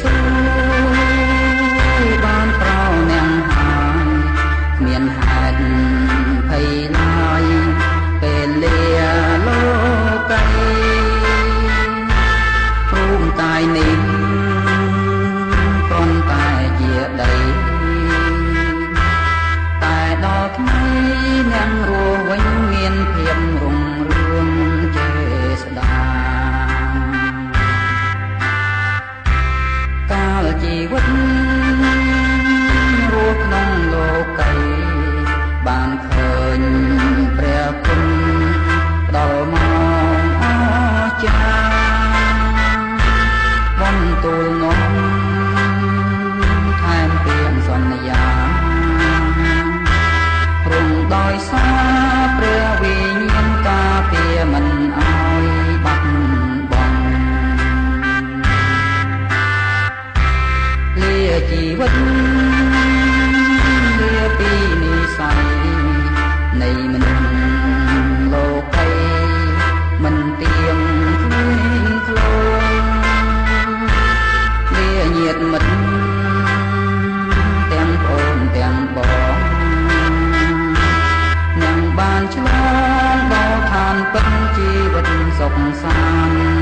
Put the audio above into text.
ស៊ូ វិតវាពីនិស័យនៃមនុស្សលោកីមិនទៀងខ្លួនខ្លួនវាញាតមិត្តទាំងអូនទាំងបងនឹងបានឆ្លងដល់ឋានពិតជីវិតសុខសាន្ត